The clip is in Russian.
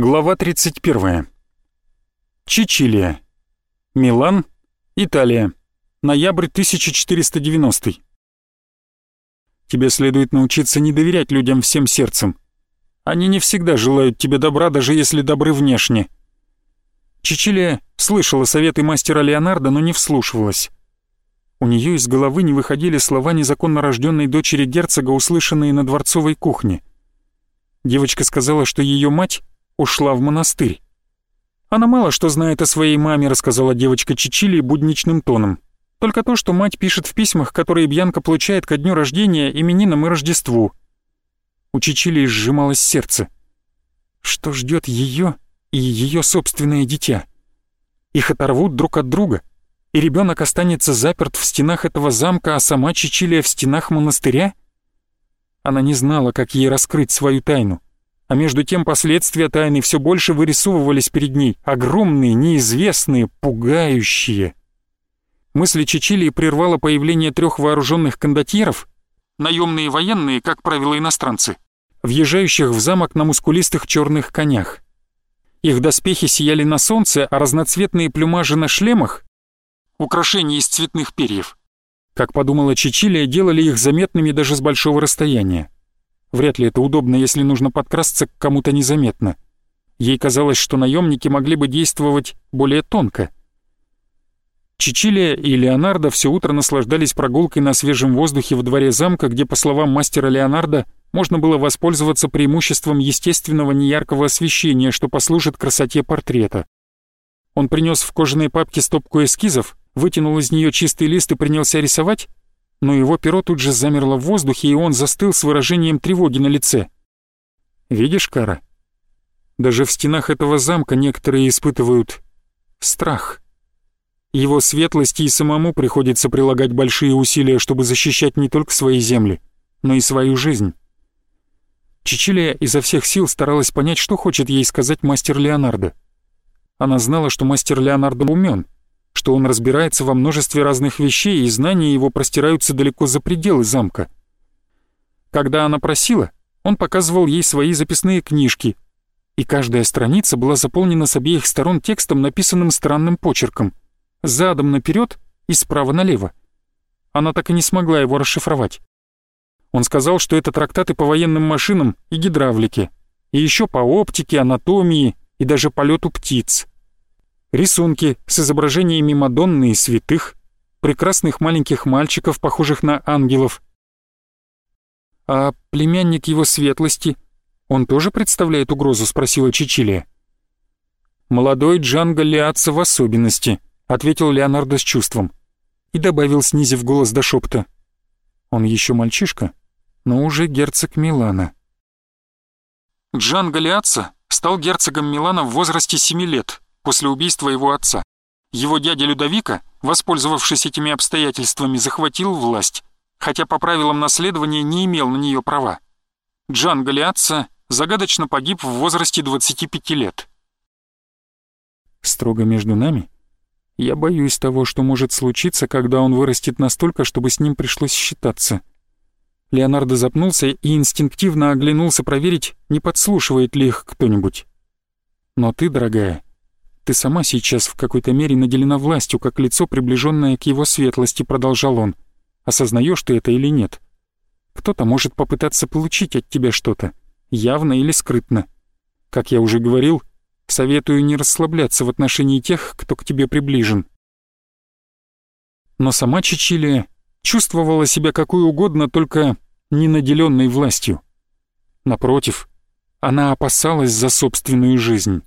Глава 31. Чичилия. Милан, Италия. Ноябрь 1490. Тебе следует научиться не доверять людям всем сердцем. Они не всегда желают тебе добра, даже если добры внешне. Чичилия слышала советы мастера Леонардо, но не вслушивалась. У нее из головы не выходили слова незаконно рожденной дочери герцога, услышанные на дворцовой кухне. Девочка сказала, что ее мать ушла в монастырь. Она мало что знает о своей маме, рассказала девочка Чичили будничным тоном. Только то, что мать пишет в письмах, которые Бьянка получает ко дню рождения, именинам и Рождеству. У Чичили сжималось сердце. Что ждет ее и ее собственное дитя? Их оторвут друг от друга, и ребенок останется заперт в стенах этого замка, а сама Чичилия в стенах монастыря? Она не знала, как ей раскрыть свою тайну а между тем последствия тайны все больше вырисовывались перед ней, огромные, неизвестные, пугающие. Мысли Чичилии прервало появление трех вооруженных кондотьеров, наемные военные, как правило, иностранцы, въезжающих в замок на мускулистых черных конях. Их доспехи сияли на солнце, а разноцветные плюмажи на шлемах — украшения из цветных перьев. Как подумала Чичилия, делали их заметными даже с большого расстояния. Вряд ли это удобно, если нужно подкрасться к кому-то незаметно. Ей казалось, что наемники могли бы действовать более тонко. Чичилия и Леонардо все утро наслаждались прогулкой на свежем воздухе в дворе замка, где, по словам мастера Леонардо, можно было воспользоваться преимуществом естественного неяркого освещения, что послужит красоте портрета. Он принес в кожаной папке стопку эскизов, вытянул из нее чистый лист и принялся рисовать, но его перо тут же замерло в воздухе, и он застыл с выражением тревоги на лице. «Видишь, Кара? Даже в стенах этого замка некоторые испытывают страх. Его светлости и самому приходится прилагать большие усилия, чтобы защищать не только свои земли, но и свою жизнь». Чичилия изо всех сил старалась понять, что хочет ей сказать мастер Леонардо. Она знала, что мастер Леонардо умен — что он разбирается во множестве разных вещей, и знания его простираются далеко за пределы замка. Когда она просила, он показывал ей свои записные книжки, и каждая страница была заполнена с обеих сторон текстом, написанным странным почерком, задом наперед и справа налево. Она так и не смогла его расшифровать. Он сказал, что это трактаты по военным машинам и гидравлике, и еще по оптике, анатомии и даже полету птиц рисунки с изображениями Мадонны и святых, прекрасных маленьких мальчиков, похожих на ангелов. «А племянник его светлости, он тоже представляет угрозу?» — спросила Чичилия. «Молодой Джанго Лиатца в особенности», — ответил Леонардо с чувством. И добавил, снизив голос до шепта. «Он еще мальчишка, но уже герцог Милана». Джанго Лиатца стал герцогом Милана в возрасте семи лет, после убийства его отца. Его дядя Людовика, воспользовавшись этими обстоятельствами, захватил власть, хотя по правилам наследования не имел на нее права. Джан Галиатца загадочно погиб в возрасте 25 лет. Строго между нами? Я боюсь того, что может случиться, когда он вырастет настолько, чтобы с ним пришлось считаться. Леонардо запнулся и инстинктивно оглянулся проверить, не подслушивает ли их кто-нибудь. Но ты, дорогая, ты сама сейчас в какой-то мере наделена властью, как лицо, приближенное к его светлости», — продолжал он. «Осознаешь ты это или нет? Кто-то может попытаться получить от тебя что-то, явно или скрытно. Как я уже говорил, советую не расслабляться в отношении тех, кто к тебе приближен». Но сама Чичилия чувствовала себя какой угодно, только не наделенной властью. Напротив, она опасалась за собственную жизнь.